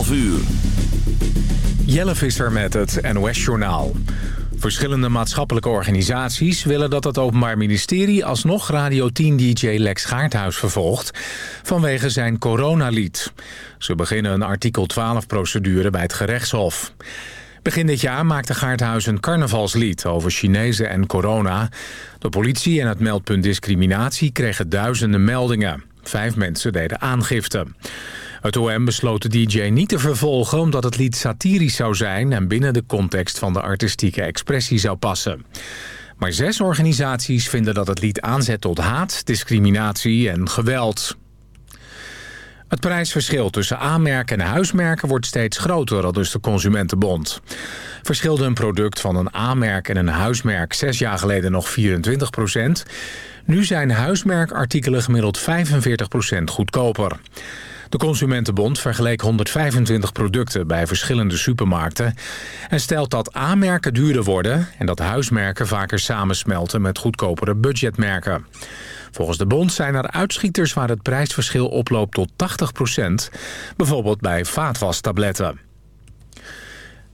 11 uur. Jelle Visser met het NOS-journaal. Verschillende maatschappelijke organisaties willen dat het Openbaar Ministerie... alsnog Radio 10-dj Lex Gaarthuis vervolgt vanwege zijn coronalied. Ze beginnen een artikel 12-procedure bij het gerechtshof. Begin dit jaar maakte Gaarthuis een carnavalslied over Chinezen en corona. De politie en het meldpunt discriminatie kregen duizenden meldingen. Vijf mensen deden aangifte. Het OM besloot de DJ niet te vervolgen omdat het lied satirisch zou zijn... en binnen de context van de artistieke expressie zou passen. Maar zes organisaties vinden dat het lied aanzet tot haat, discriminatie en geweld. Het prijsverschil tussen aanmerken en huismerken wordt steeds groter, al dus de Consumentenbond. Verschilde een product van een aanmerk en een huismerk zes jaar geleden nog 24 procent. Nu zijn huismerkartikelen gemiddeld 45 procent goedkoper. De Consumentenbond vergeleek 125 producten bij verschillende supermarkten... en stelt dat aanmerken duurder worden... en dat huismerken vaker samensmelten met goedkopere budgetmerken. Volgens de bond zijn er uitschieters waar het prijsverschil oploopt tot 80% bijvoorbeeld bij vaatwastabletten.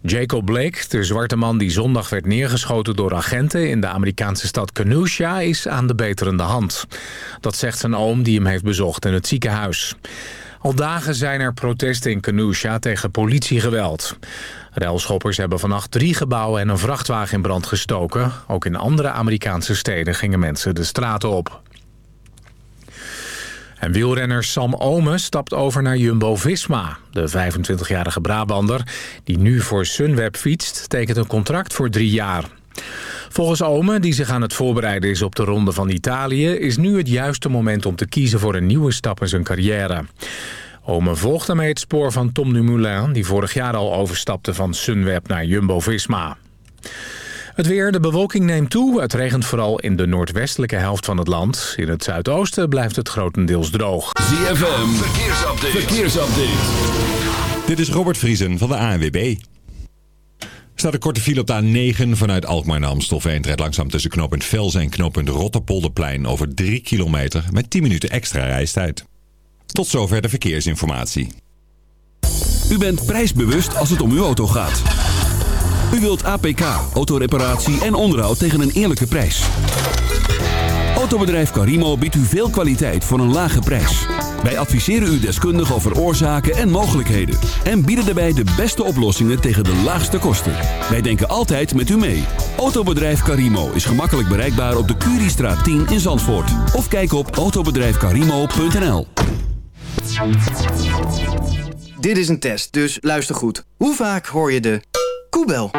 Jacob Blake, de zwarte man die zondag werd neergeschoten door agenten in de Amerikaanse stad Kenosha, is aan de beterende hand. Dat zegt zijn oom die hem heeft bezocht in het ziekenhuis. Al dagen zijn er protesten in Kenosha tegen politiegeweld. Relschoppers hebben vannacht drie gebouwen en een vrachtwagen in brand gestoken. Ook in andere Amerikaanse steden gingen mensen de straten op. En wielrenner Sam Omen stapt over naar Jumbo-Visma. De 25-jarige Brabander, die nu voor Sunweb fietst... tekent een contract voor drie jaar. Volgens Omen, die zich aan het voorbereiden is op de Ronde van Italië... is nu het juiste moment om te kiezen voor een nieuwe stap in zijn carrière. Omen volgt daarmee het spoor van Tom Dumoulin... die vorig jaar al overstapte van Sunweb naar Jumbo-Visma. Het weer, de bewolking neemt toe. Het regent vooral in de noordwestelijke helft van het land. In het zuidoosten blijft het grotendeels droog. ZFM, verkeersupdate. verkeersupdate. Dit is Robert Vriesen van de ANWB. Staat een korte file op de A9 vanuit Alkmaar naar Amstelveen. Rijdt langzaam tussen knooppunt Velzen en knooppunt Rotterpolderplein over 3 kilometer met 10 minuten extra reistijd. Tot zover de verkeersinformatie. U bent prijsbewust als het om uw auto gaat. U wilt APK, autoreparatie en onderhoud tegen een eerlijke prijs. Autobedrijf Carimo biedt u veel kwaliteit voor een lage prijs. Wij adviseren u deskundig over oorzaken en mogelijkheden. En bieden daarbij de beste oplossingen tegen de laagste kosten. Wij denken altijd met u mee. Autobedrijf Carimo is gemakkelijk bereikbaar op de Curiestraat 10 in Zandvoort. Of kijk op autobedrijfcarimo.nl Dit is een test, dus luister goed. Hoe vaak hoor je de koebel?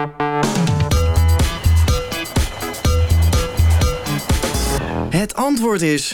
Het antwoord is...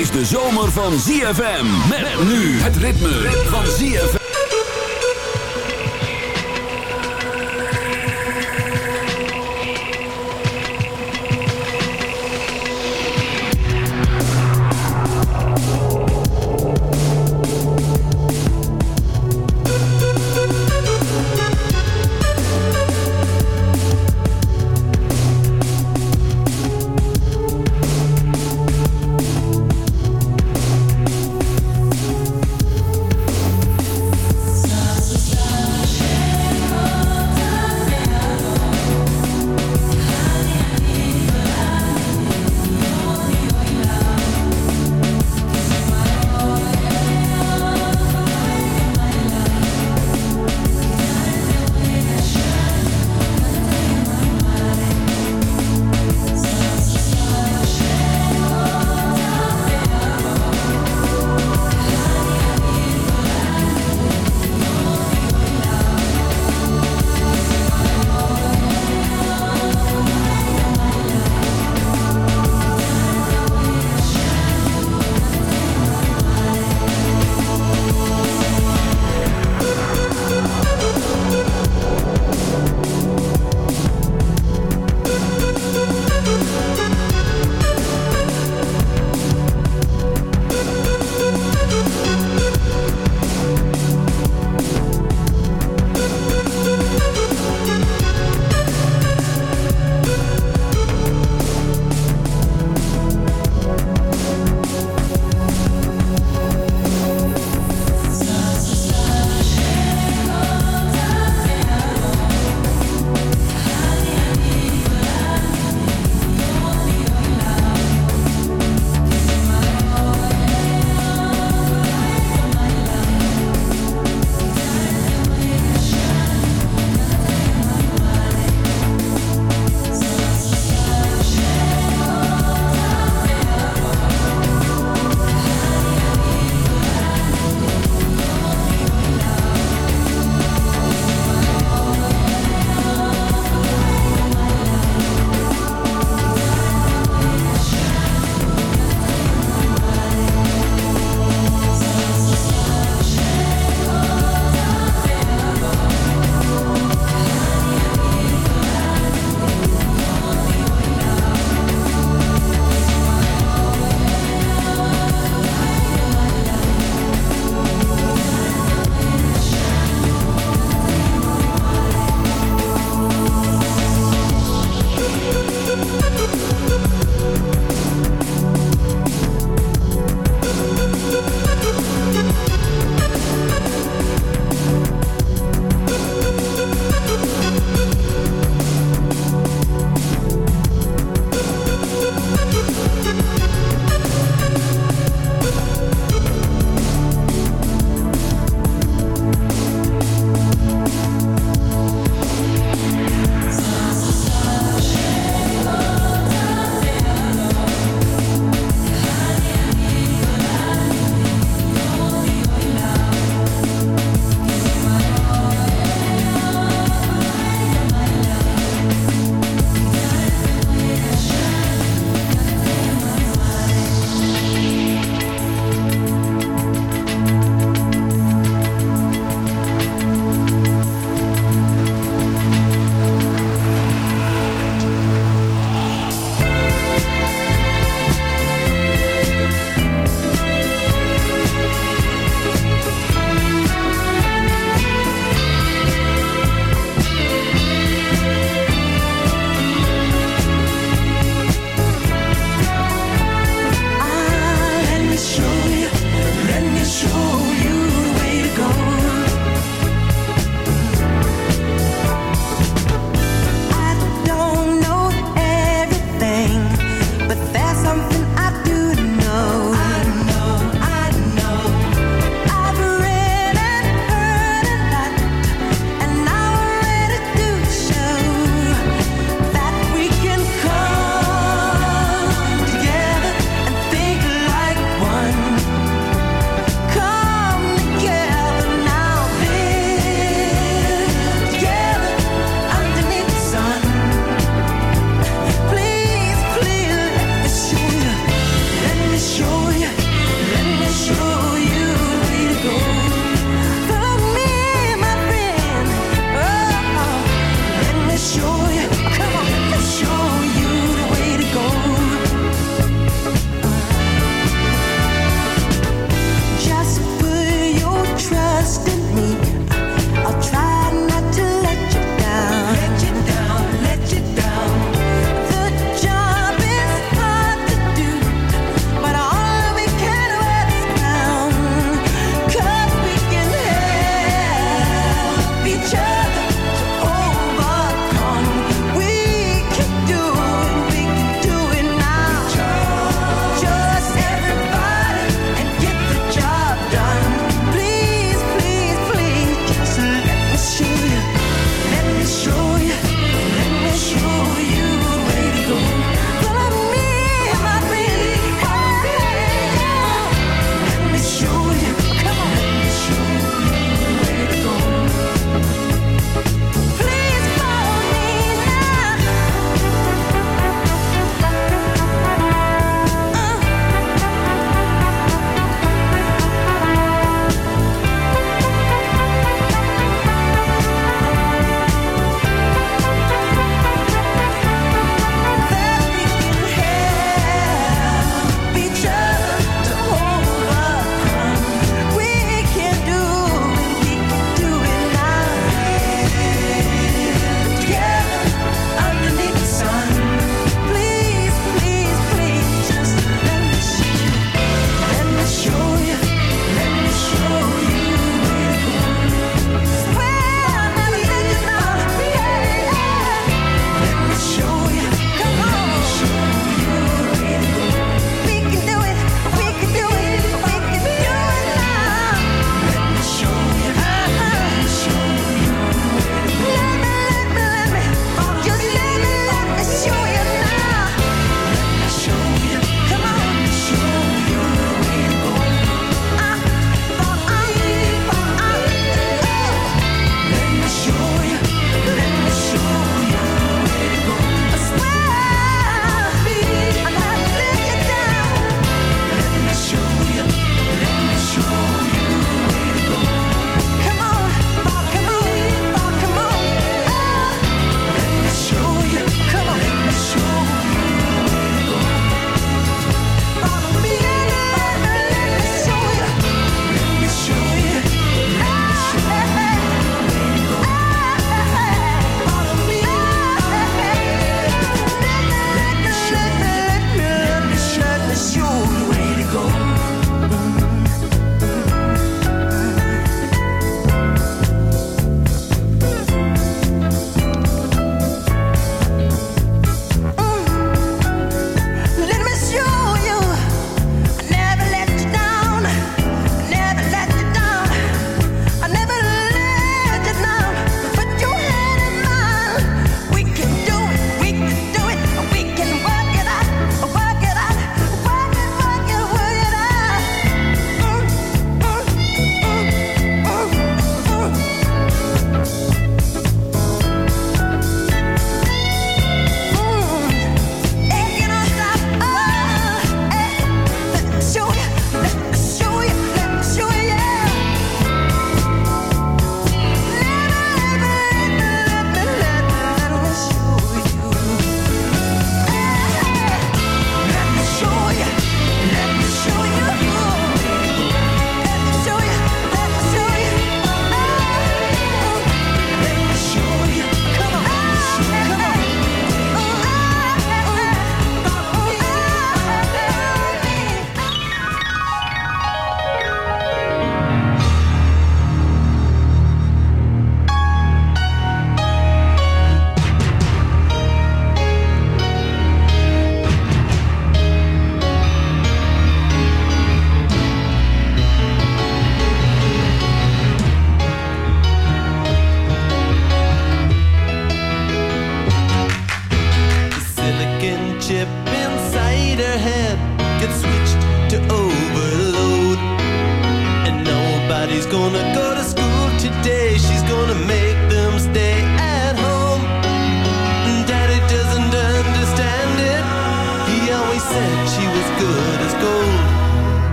Is de zomer van ZFM. Met nu het ritme van ZFM.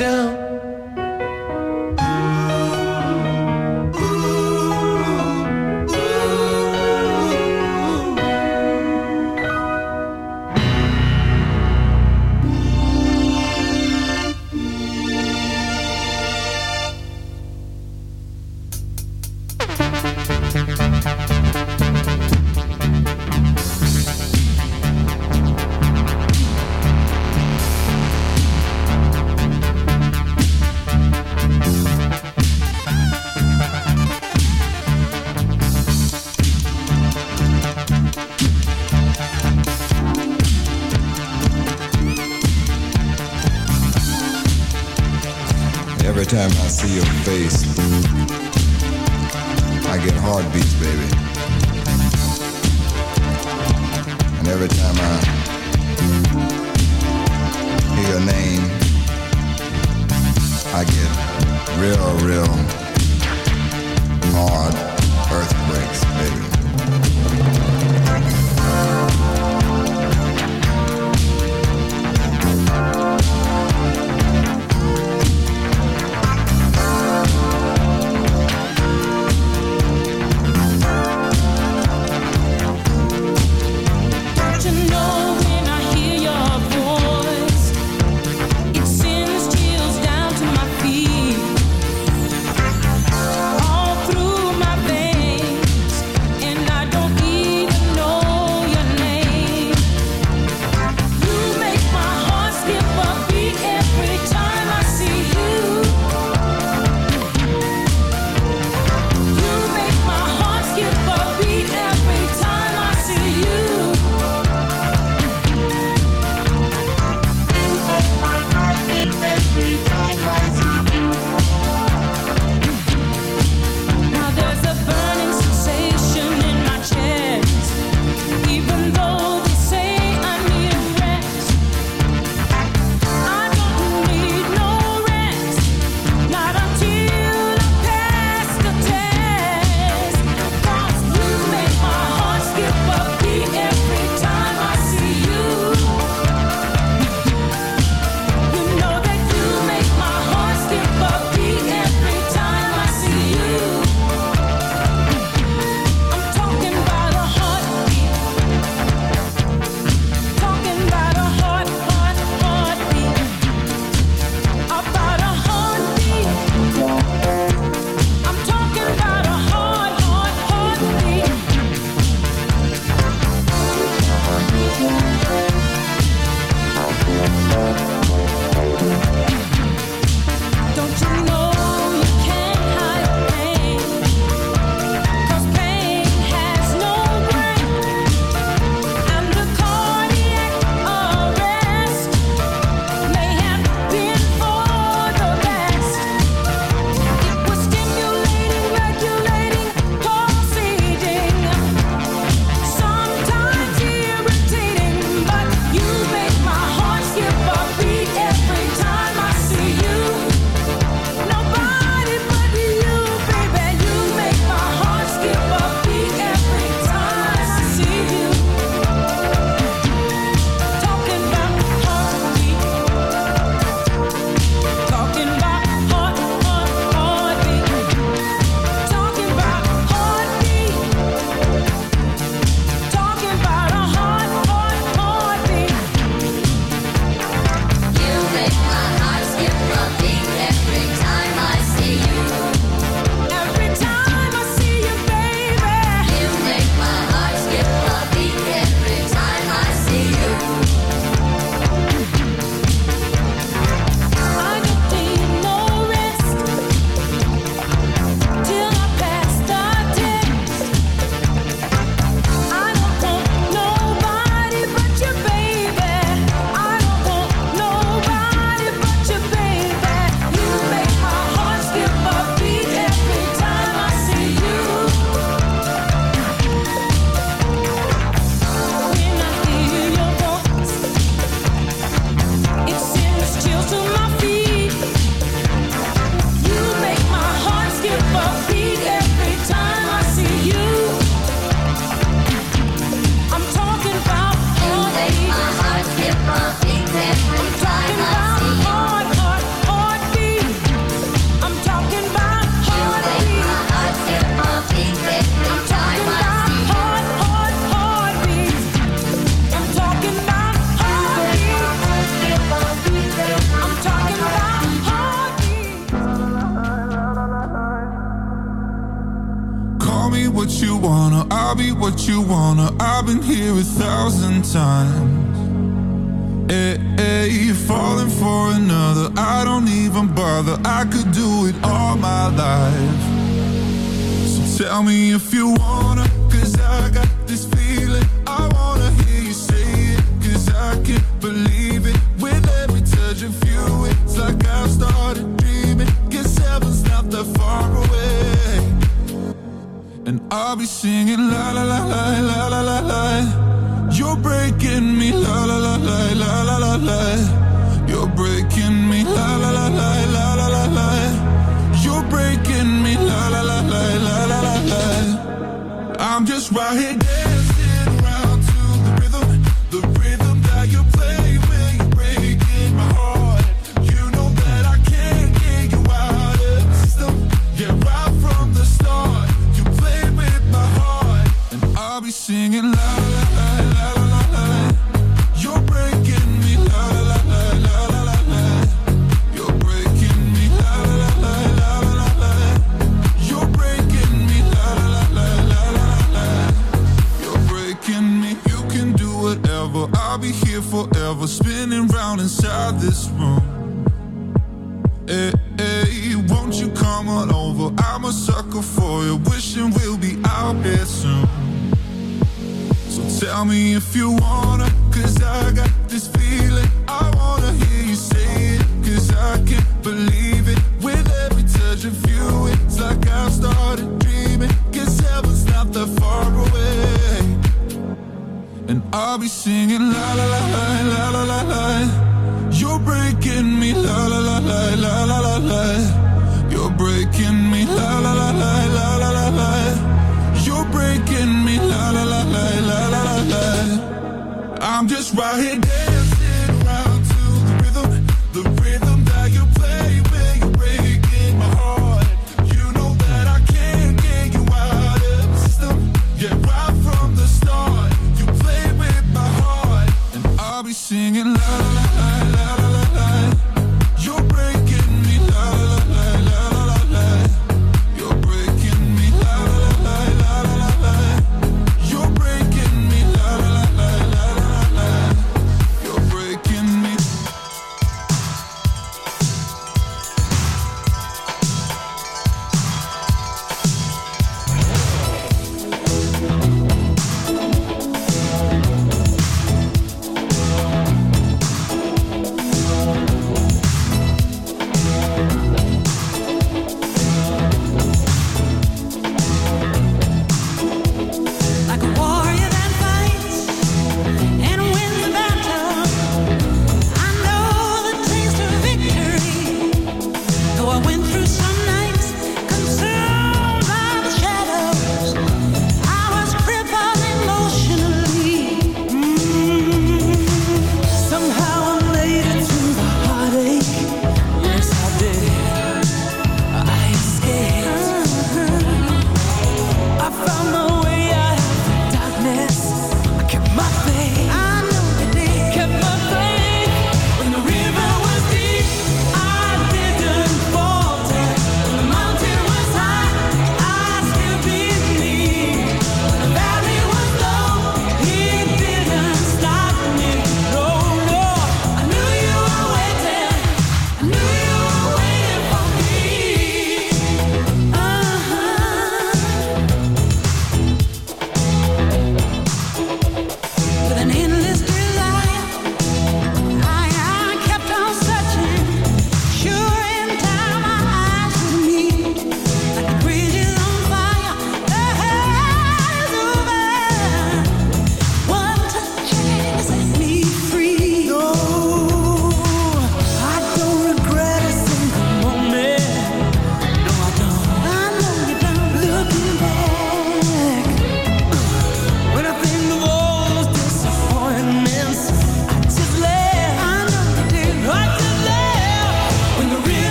Down.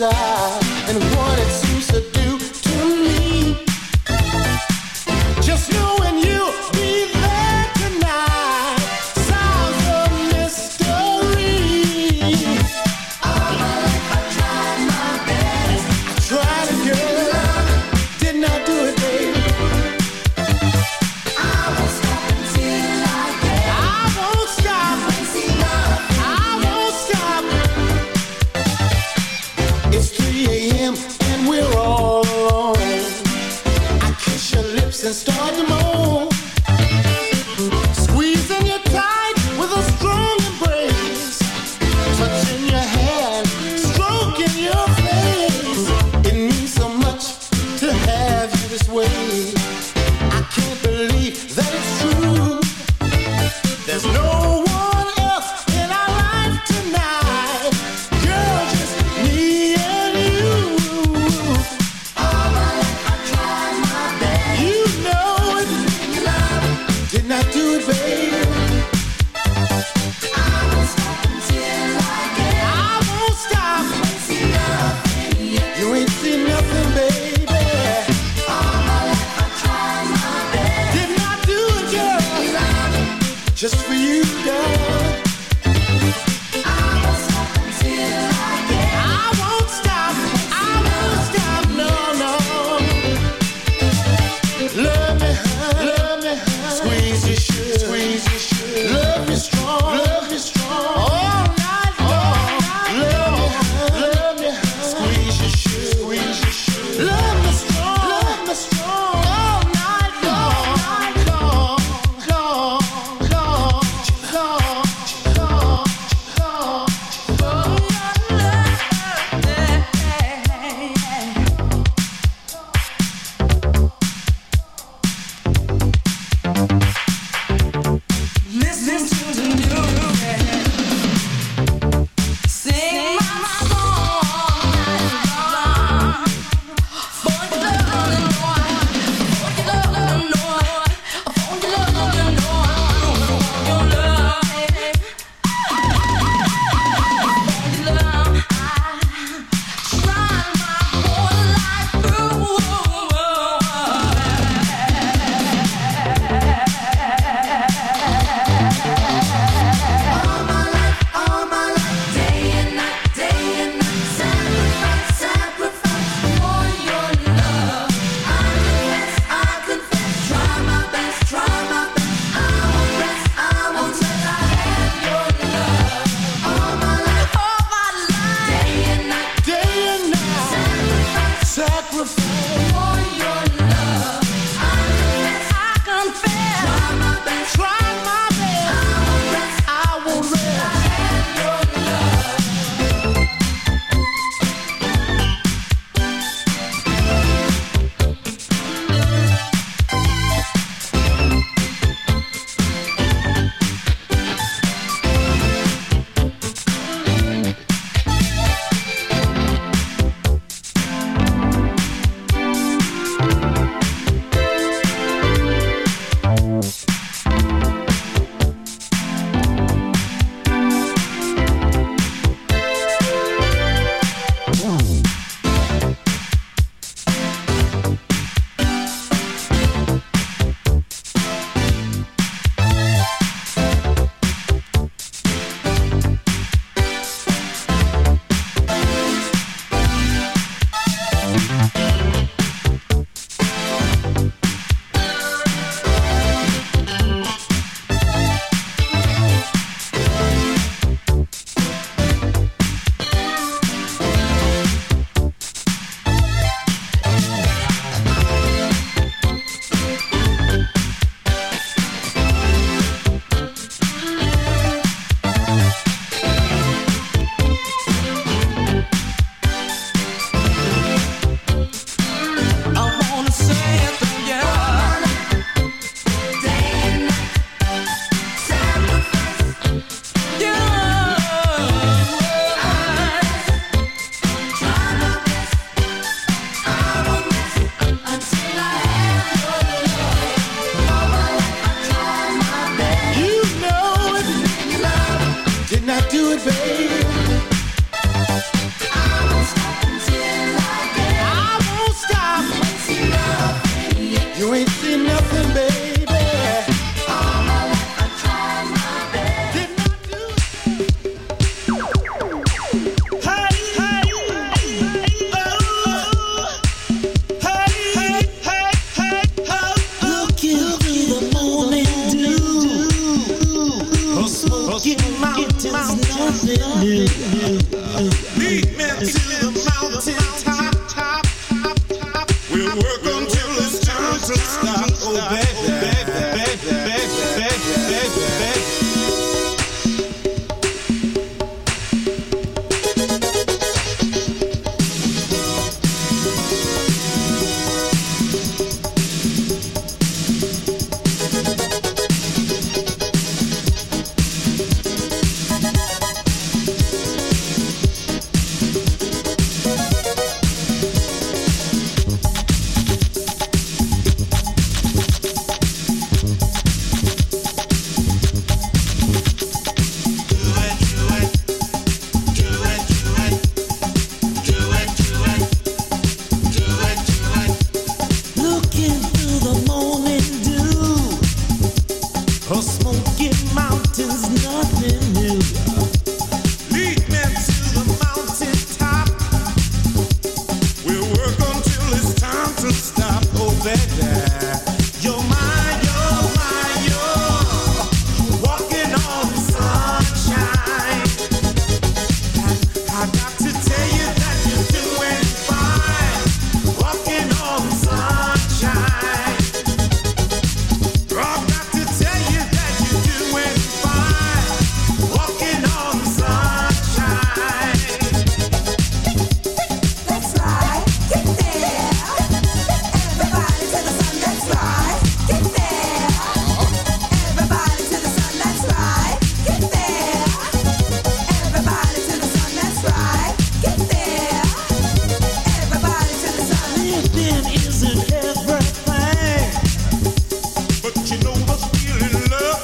Inside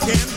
can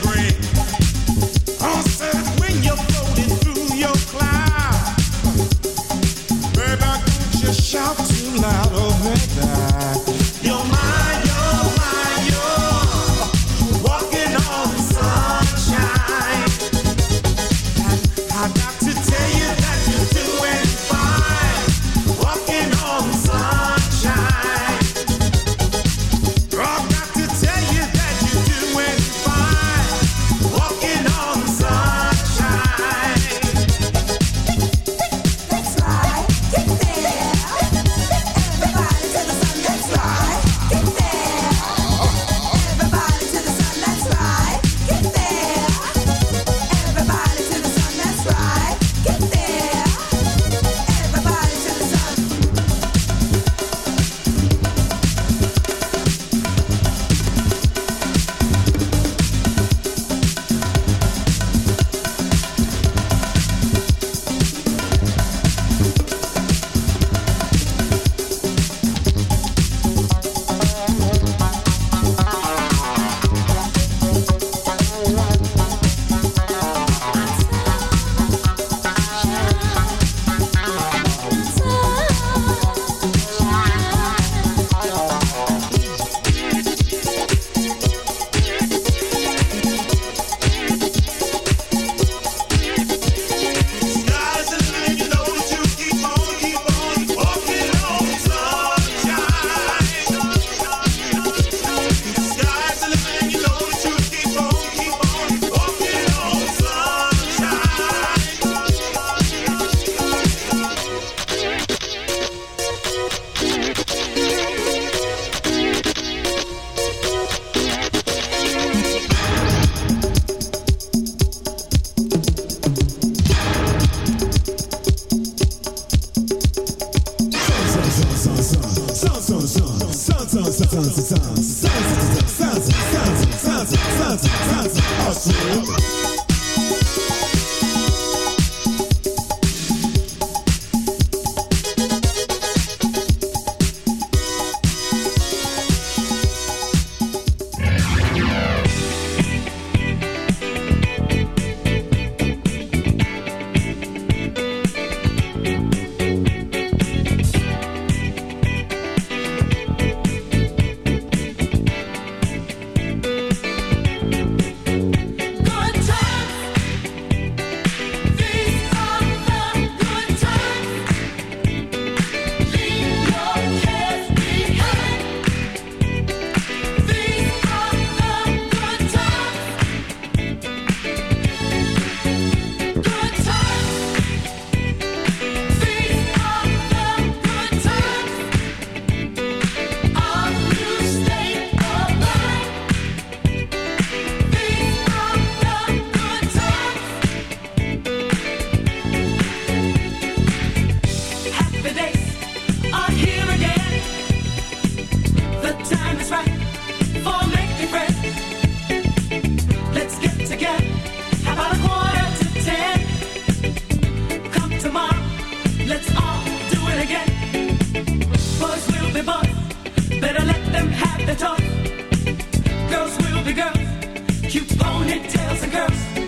cute ponytails and girls.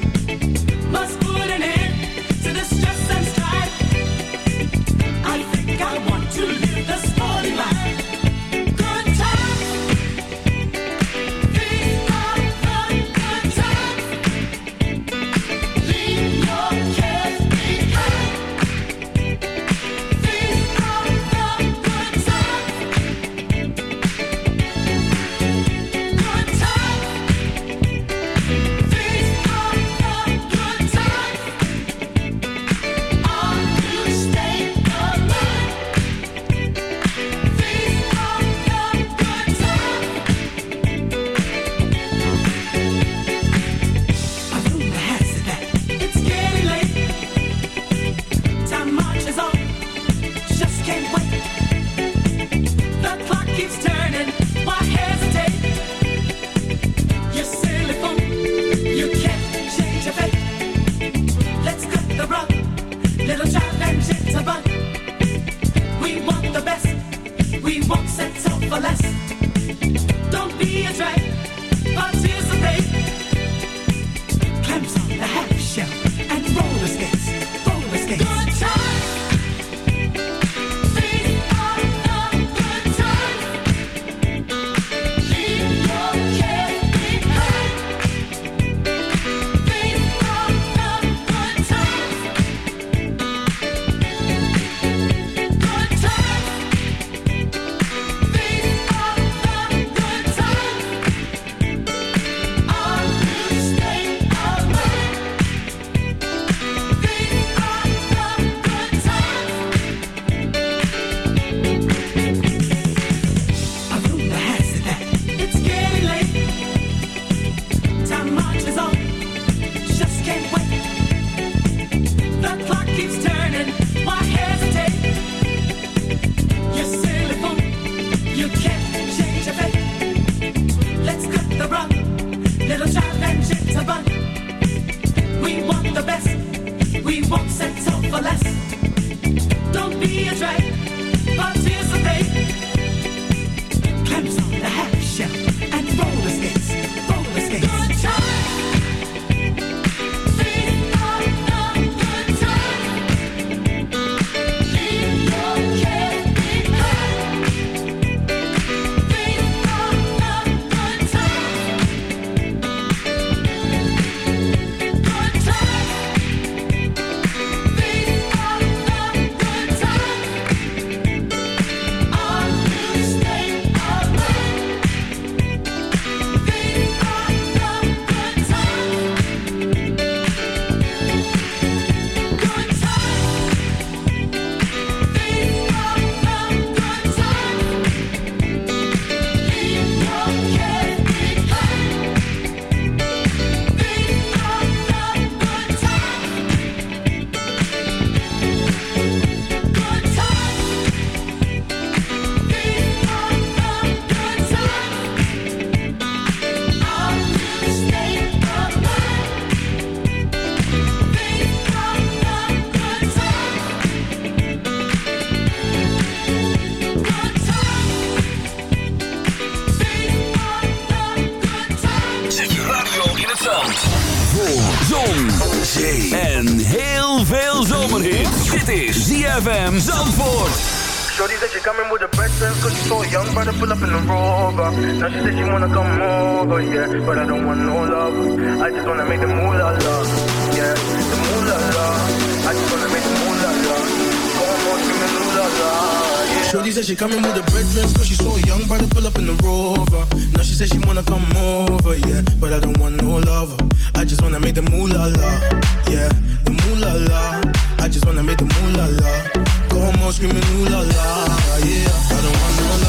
Zon, zee en heel veel zomerhit. Dit is ZFM Zandvoort. Shorty said she coming with a best friends cause she saw a young brother pull up in the rover. Now she said she wanna come over, yeah. But I don't want no love. I just wanna make the moolah love, yeah. The moolah love. I just wanna make the moolah love. Go on, give me moolah love. Shorty said she coming with a bread dress Cause she saw a young brother pull up in the Rover. Now she said she wanna come over, yeah But I don't want no lover. I just wanna make the moolah la Yeah, the moolah la. I just wanna make the moolah la. Go home all screaming ooh la la Yeah, I don't want no lover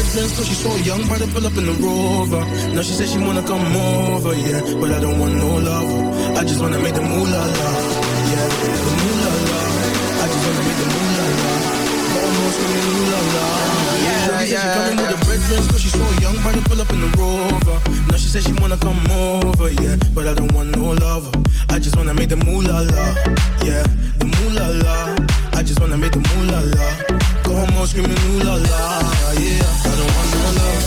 fucking with the breadlines cause she a young brother pull up in the rover. Now she says she wanna come over, yeah. But I don't want no love. I just wanna make the moolah la. Yeah, the moolah la. I just wanna make the moolah la. Almost with the moolah la. Yeah, said she coming with the breadlines cause she a young brother pull up in the rover. Now she says she wanna come over, yeah. But I don't want no love. I just wanna make the moolah la. Yeah, the moolah la. I just wanna make the moolah la. Go home all screaming ooh la la. Yeah, I don't want no love.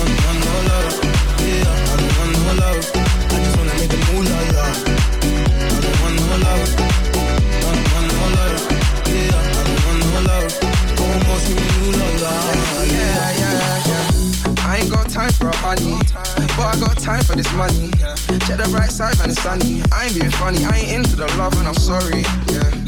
Want, want no love. Yeah, I don't want no love. I just wanna make the moolah la. la. I don't want no love. Want, want no love. Yeah, I don't want no love. Go home all screaming ooh la la. Yeah, yeah, yeah. I ain't got time for a honey, but I got time for this money. Check the bright side when it's sunny. I ain't being funny, I ain't into the love and I'm sorry. Yeah,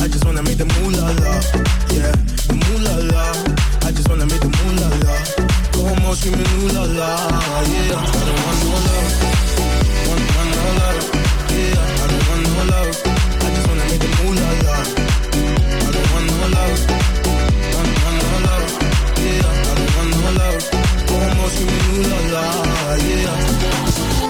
I just wanna make the yeah, the moolah la. I just wanna make the yeah. I don't love, yeah. I don't want love. I just wanna make the. I don't. Yeah, I don't want love. Yeah.